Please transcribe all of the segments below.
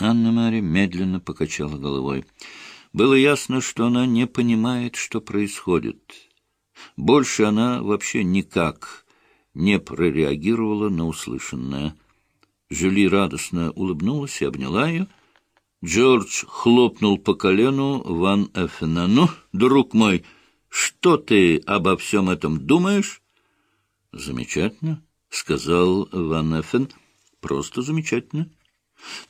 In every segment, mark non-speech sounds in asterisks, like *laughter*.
Анна-Мария медленно покачала головой. Было ясно, что она не понимает, что происходит. Больше она вообще никак не прореагировала на услышанное. Жюли радостно улыбнулась и обняла ее. Джордж хлопнул по колену Ван Эффена. «Ну, друг мой, что ты обо всем этом думаешь?» «Замечательно», — сказал Ван Эффен. «Просто замечательно»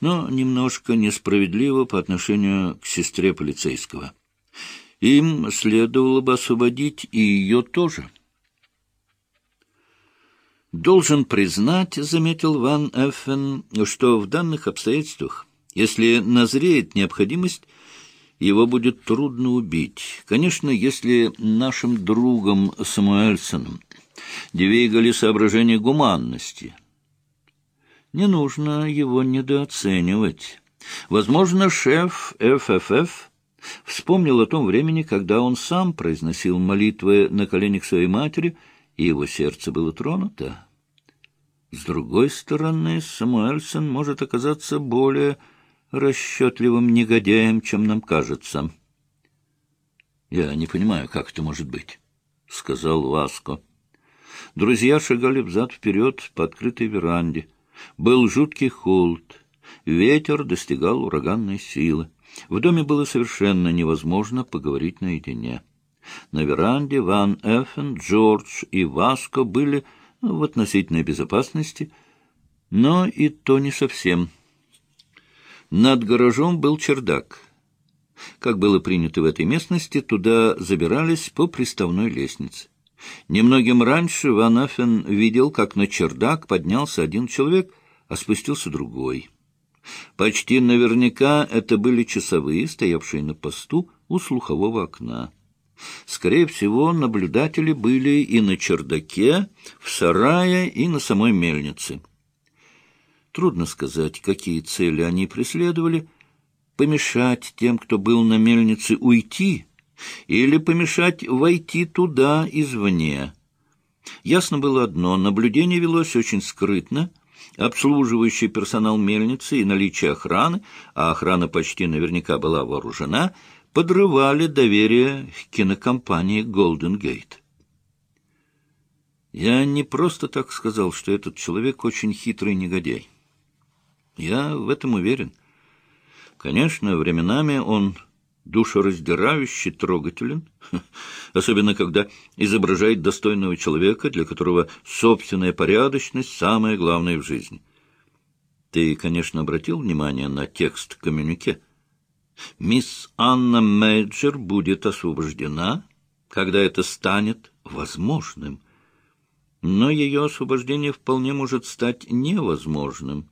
но немножко несправедливо по отношению к сестре полицейского. Им следовало бы освободить и ее тоже. «Должен признать, — заметил Ван Эффен, — что в данных обстоятельствах, если назреет необходимость, его будет трудно убить. Конечно, если нашим другом Самуэльсоном двигали соображения гуманности — не нужно его недооценивать. Возможно, шеф ФФФ вспомнил о том времени, когда он сам произносил молитвы на коленях своей матери, и его сердце было тронуто. С другой стороны, Самуэльсон может оказаться более расчетливым негодяем, чем нам кажется. — Я не понимаю, как это может быть, — сказал Васко. Друзья шагали взад-вперед по открытой веранде — был жуткий холод, ветер достигал ураганной силы. В доме было совершенно невозможно поговорить наедине. На веранде Ван Эффен, Джордж и Васко были в относительной безопасности, но и то не совсем. Над гаражом был чердак. Как было принято в этой местности, туда забирались по приставной лестнице. Немногим раньше Ван Аффен видел, как на чердак поднялся один человек, а спустился другой. Почти наверняка это были часовые, стоявшие на посту у слухового окна. Скорее всего, наблюдатели были и на чердаке, в сарае, и на самой мельнице. Трудно сказать, какие цели они преследовали. Помешать тем, кто был на мельнице, уйти — или помешать войти туда извне. Ясно было одно — наблюдение велось очень скрытно, обслуживающий персонал мельницы и наличие охраны, а охрана почти наверняка была вооружена, подрывали доверие кинокомпании «Голден Гейт». Я не просто так сказал, что этот человек очень хитрый негодяй. Я в этом уверен. Конечно, временами он душераздирающе трогателен, *laughs* особенно когда изображает достойного человека, для которого собственная порядочность — самое главное в жизни. Ты, конечно, обратил внимание на текст коммюнике. Мисс Анна Мейджер будет освобождена, когда это станет возможным. Но ее освобождение вполне может стать невозможным.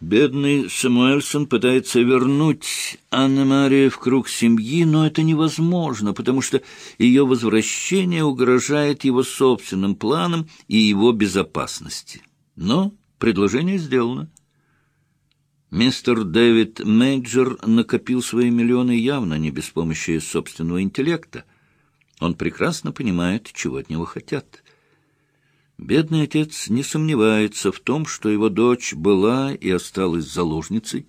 Бедный Самуэльсон пытается вернуть Анна-Марию в круг семьи, но это невозможно, потому что ее возвращение угрожает его собственным планам и его безопасности. Но предложение сделано. Мистер Дэвид Мейджор накопил свои миллионы явно не без помощи собственного интеллекта. Он прекрасно понимает, чего от него хотят. Бедный отец не сомневается в том, что его дочь была и осталась заложницей,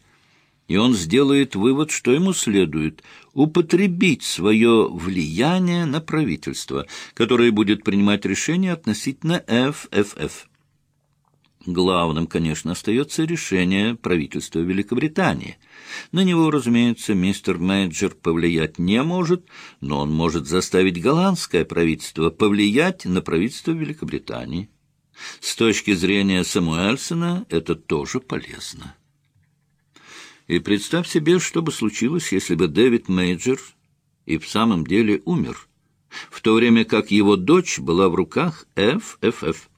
и он сделает вывод, что ему следует употребить свое влияние на правительство, которое будет принимать решения относительно ФФФ. Главным, конечно, остается решение правительства Великобритании. На него, разумеется, мистер Мэджер повлиять не может, но он может заставить голландское правительство повлиять на правительство Великобритании. С точки зрения Самуэльсона это тоже полезно. И представь себе, что бы случилось, если бы Дэвид Мейджер и в самом деле умер, в то время как его дочь была в руках ФФФ.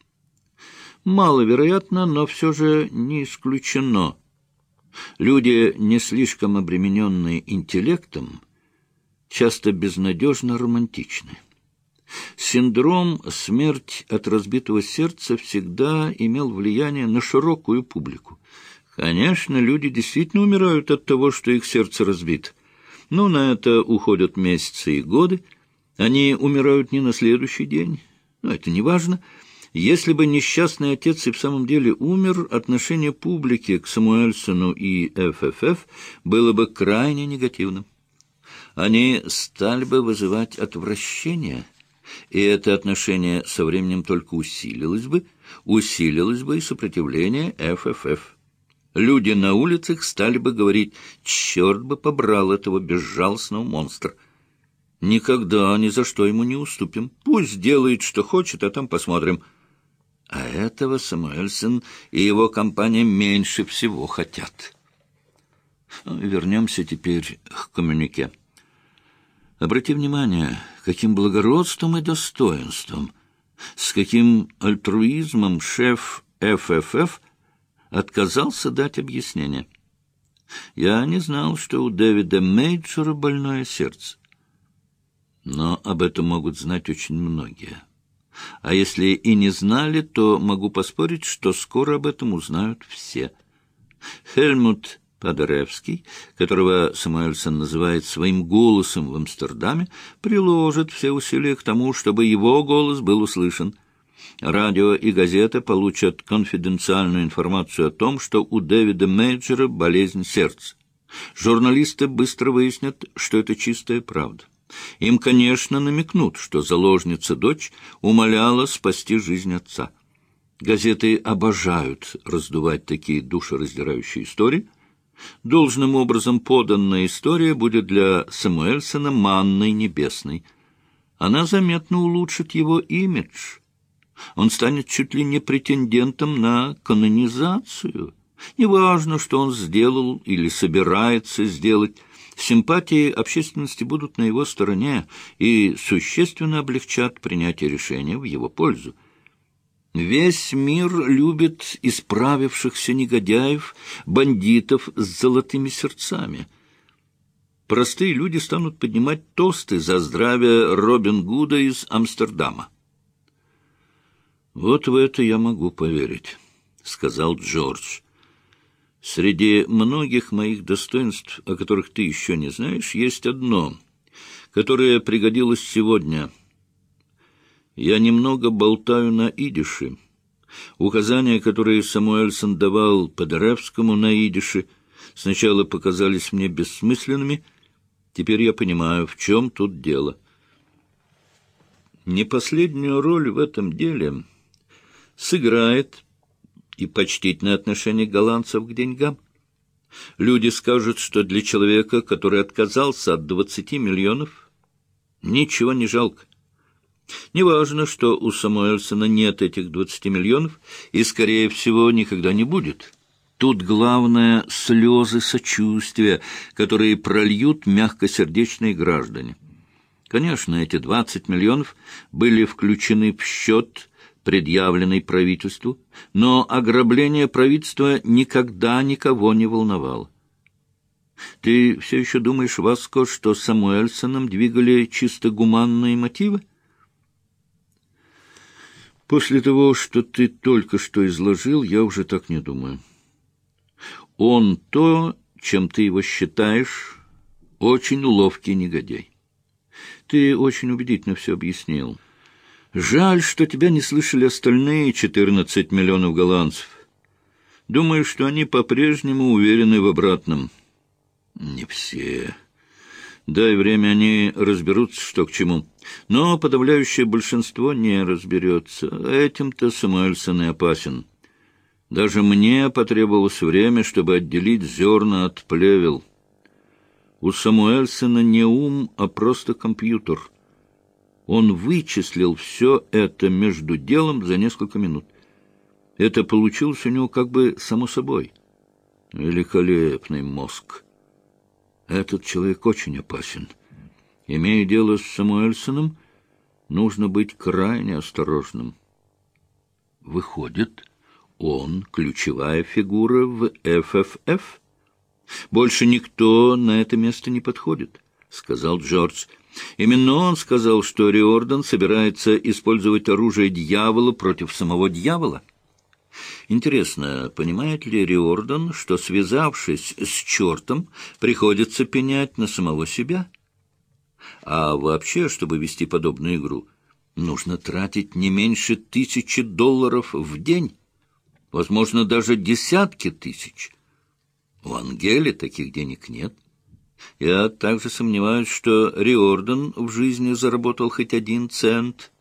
Маловероятно, но все же не исключено. Люди, не слишком обремененные интеллектом, часто безнадежно романтичны. Синдром «смерть от разбитого сердца» всегда имел влияние на широкую публику. Конечно, люди действительно умирают от того, что их сердце разбито. Но на это уходят месяцы и годы. Они умирают не на следующий день, но это не важно. Если бы несчастный отец и в самом деле умер, отношение публики к Самуэльсону и ФФФ было бы крайне негативным. Они стали бы вызывать отвращение, и это отношение со временем только усилилось бы, усилилось бы и сопротивление ФФФ. Люди на улицах стали бы говорить «Черт бы побрал этого безжалостного монстра!» Никогда ни за что ему не уступим. Пусть делает, что хочет, а там посмотрим. А этого Самуэльсон и его компания меньше всего хотят. Ну, вернемся теперь к коммюнике. Обрати внимание, каким благородством и достоинством, с каким альтруизмом шеф ФФФ отказался дать объяснение. Я не знал, что у Дэвида Мейджора больное сердце. Но об этом могут знать очень многие. А если и не знали, то могу поспорить, что скоро об этом узнают все. Хельмут Падеревский, которого Самуэльсон называет своим голосом в Амстердаме, приложит все усилия к тому, чтобы его голос был услышан. Радио и газета получат конфиденциальную информацию о том, что у Дэвида Мейджера болезнь сердца. Журналисты быстро выяснят, что это чистая правда. Им, конечно, намекнут, что заложница-дочь умоляла спасти жизнь отца. Газеты обожают раздувать такие душераздирающие истории. Должным образом поданная история будет для Самуэльсона манной небесной. Она заметно улучшит его имидж. Он станет чуть ли не претендентом на канонизацию. Неважно, что он сделал или собирается сделать, Симпатии общественности будут на его стороне и существенно облегчат принятие решения в его пользу. Весь мир любит исправившихся негодяев, бандитов с золотыми сердцами. Простые люди станут поднимать тосты за здравие Робин Гуда из Амстердама. «Вот в это я могу поверить», — сказал Джордж. Среди многих моих достоинств, о которых ты еще не знаешь, есть одно, которое пригодилось сегодня. Я немного болтаю на идише. Указания, которые Самуэльсон давал Подоревскому на идише, сначала показались мне бессмысленными, теперь я понимаю, в чем тут дело. Не последнюю роль в этом деле сыграет и почтительное отношение голландцев к деньгам. Люди скажут, что для человека, который отказался от двадцати миллионов, ничего не жалко. Неважно, что у Самуэльсона нет этих двадцати миллионов, и, скорее всего, никогда не будет. Тут главное — слезы сочувствия, которые прольют мягкосердечные граждане. Конечно, эти двадцать миллионов были включены в счет предъявленный правительству, но ограбление правительства никогда никого не волновало. Ты все еще думаешь, Васко, что Самуэльсоном двигали чисто гуманные мотивы? После того, что ты только что изложил, я уже так не думаю. Он то, чем ты его считаешь, очень ловкий негодяй. Ты очень убедительно все объяснил. Жаль, что тебя не слышали остальные четырнадцать миллионов голландцев. Думаю, что они по-прежнему уверены в обратном. Не все. Дай время, они разберутся, что к чему. Но подавляющее большинство не разберется. Этим-то Самуэльсон и опасен. Даже мне потребовалось время, чтобы отделить зерна от плевел. У Самуэльсона не ум, а просто компьютер — он вычислил все это между делом за несколько минут. Это получилось у него как бы само собой. Великолепный мозг. Этот человек очень опасен. Имея дело с Самуэльсоном, нужно быть крайне осторожным. Выходит, он ключевая фигура в ФФФ? Больше никто на это место не подходит, — сказал Джордж. Именно он сказал, что Риордан собирается использовать оружие дьявола против самого дьявола. Интересно, понимает ли Риордан, что, связавшись с чертом, приходится пенять на самого себя? А вообще, чтобы вести подобную игру, нужно тратить не меньше тысячи долларов в день, возможно, даже десятки тысяч. У Ангели таких денег нет. Я также сомневаюсь, что Риордан в жизни заработал хоть один цент —